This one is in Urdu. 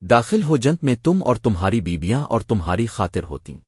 داخل ہو جنت میں تم اور تمہاری بیویاں اور تمہاری خاطر ہوتیں۔